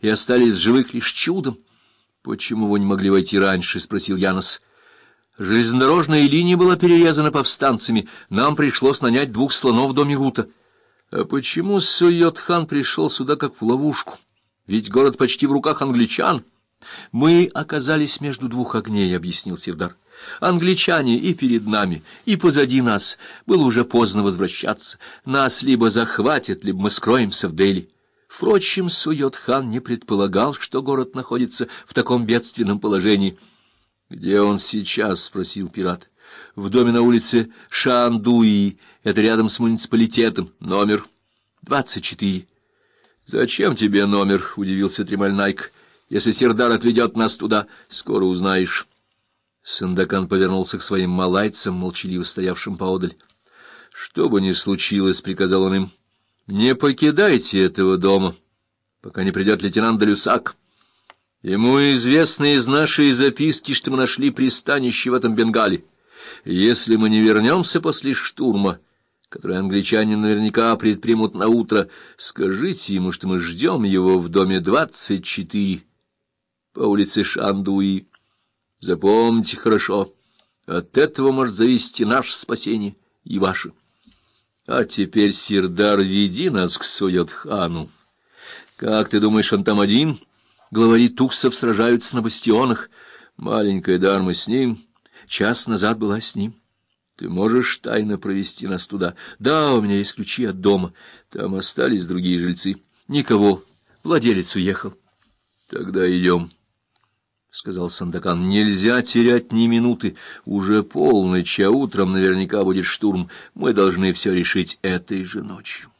и остались в живых лишь чудом. — Почему вы не могли войти раньше? — спросил Янос. — Железнодорожная линия была перерезана повстанцами. Нам пришлось нанять двух слонов в доме Рута. — А почему Суйот-хан пришел сюда как в ловушку? Ведь город почти в руках англичан. — Мы оказались между двух огней, — объяснил Сирдар. Англичане и перед нами, и позади нас. Было уже поздно возвращаться. Нас либо захватят, либо мы скроемся в Дели. Впрочем, Суйот-хан не предполагал, что город находится в таком бедственном положении. — Где он сейчас? — спросил пират. — В доме на улице Шандуи. Это рядом с муниципалитетом. Номер двадцать четыре. — Зачем тебе номер? — удивился Тремальнайк. — Если Сердар отведет нас туда, скоро узнаешь. Сандакан повернулся к своим малайцам, молчаливо стоявшим поодаль. — Что бы ни случилось, — приказал он им, — не покидайте этого дома, пока не придет лейтенант Далюсак. Ему известно из нашей записки, что мы нашли пристанище в этом Бенгале. Если мы не вернемся после штурма, который англичане наверняка предпримут на утро, скажите ему, что мы ждем его в доме двадцать четыре по улице Шандуи. Запомните хорошо, от этого может зависеть наше спасение, и ваше. А теперь, Сирдар, веди нас к Суйотхану. Как ты думаешь, он там один? Главари туксов сражаются на бастионах. Маленькая Дарма с ним. Час назад была с ним. Ты можешь тайно провести нас туда? Да, у меня есть ключи от дома. Там остались другие жильцы. Никого. Владелец уехал. Тогда идем. — сказал Сандакан. — Нельзя терять ни минуты. Уже полночь, а утром наверняка будет штурм. Мы должны все решить этой же ночью.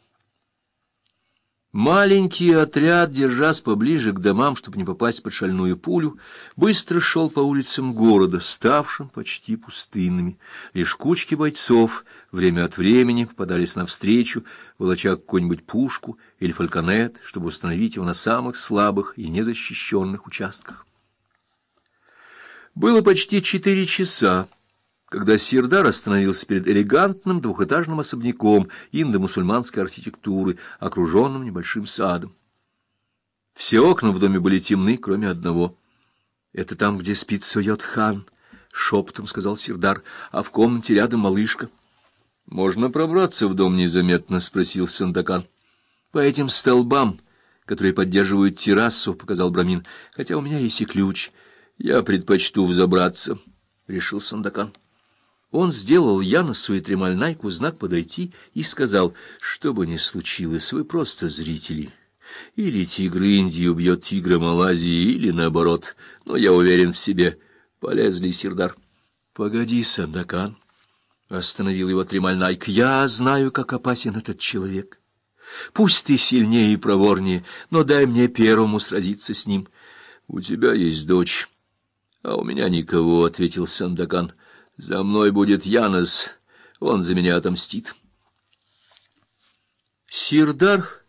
Маленький отряд, держась поближе к домам, чтобы не попасть под шальную пулю, быстро шел по улицам города, ставшим почти пустынными. Лишь кучки бойцов время от времени попадались навстречу, волоча какую-нибудь пушку или фальконет, чтобы установить его на самых слабых и незащищенных участках. Было почти четыре часа, когда Сирдар остановился перед элегантным двухэтажным особняком индо-мусульманской архитектуры, окруженным небольшим садом. Все окна в доме были темны, кроме одного. — Это там, где спит Сойот-хан, — шепотом сказал Сирдар, — а в комнате рядом малышка. — Можно пробраться в дом незаметно? — спросил Сандакан. — По этим столбам, которые поддерживают террасу, — показал Брамин, — хотя у меня есть и ключ —— Я предпочту взобраться, — решил Сандакан. Он сделал Яносу и Тремальнайку знак подойти и сказал, что бы ни случилось, вы просто зрители. Или тигр Индии убьет тигра Малайзии, или наоборот, но я уверен в себе. Полезли, Сирдар. — Погоди, Сандакан, — остановил его Тремальнайк, — я знаю, как опасен этот человек. Пусть ты сильнее и проворнее, но дай мне первому сразиться с ним. У тебя есть дочь. — А у меня никого, — ответил Сандакан. — За мной будет Янос, он за меня отомстит. Сирдар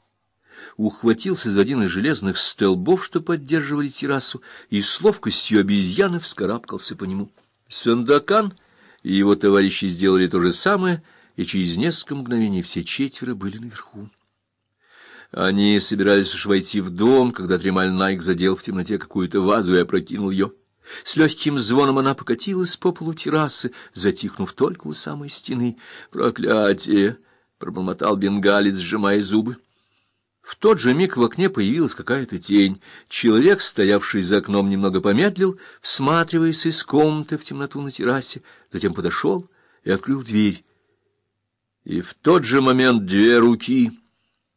ухватился за один из железных столбов, что поддерживали террасу, и с ловкостью обезьяны вскарабкался по нему. Сандакан и его товарищи сделали то же самое, и через несколько мгновений все четверо были наверху. Они собирались уж войти в дом, когда Тремаль Найк задел в темноте какую-то вазу и опрокинул ее. С легким звоном она покатилась по полу террасы, затихнув только у самой стены. «Проклятие!» — пробормотал бенгалец, сжимая зубы. В тот же миг в окне появилась какая-то тень. Человек, стоявший за окном, немного помедлил, всматриваясь из комнаты в темноту на террасе, затем подошел и открыл дверь. И в тот же момент две руки,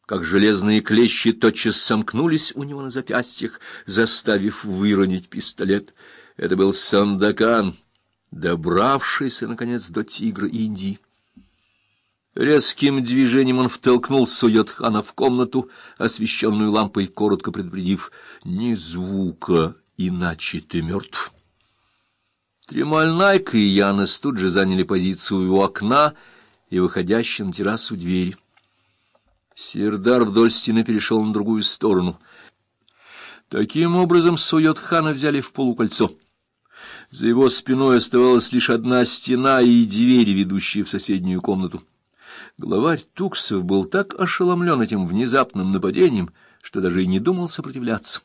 как железные клещи, тотчас сомкнулись у него на запястьях, заставив выронить пистолет — это был Сандакан, добравшийся, наконец, до тигра Индии. Резким движением он втолкнул Суетхана в комнату, освещенную лампой, коротко предупредив «Ни звука, иначе ты мертв». Тремальнайка и Янес тут же заняли позицию у окна и выходящей на террасу двери. Сердар вдоль стены перешел на другую сторону. Таким образом Суетхана взяли в полукольцо. За его спиной оставалась лишь одна стена и двери, ведущие в соседнюю комнату. Главарь Туксов был так ошеломлен этим внезапным нападением, что даже и не думал сопротивляться.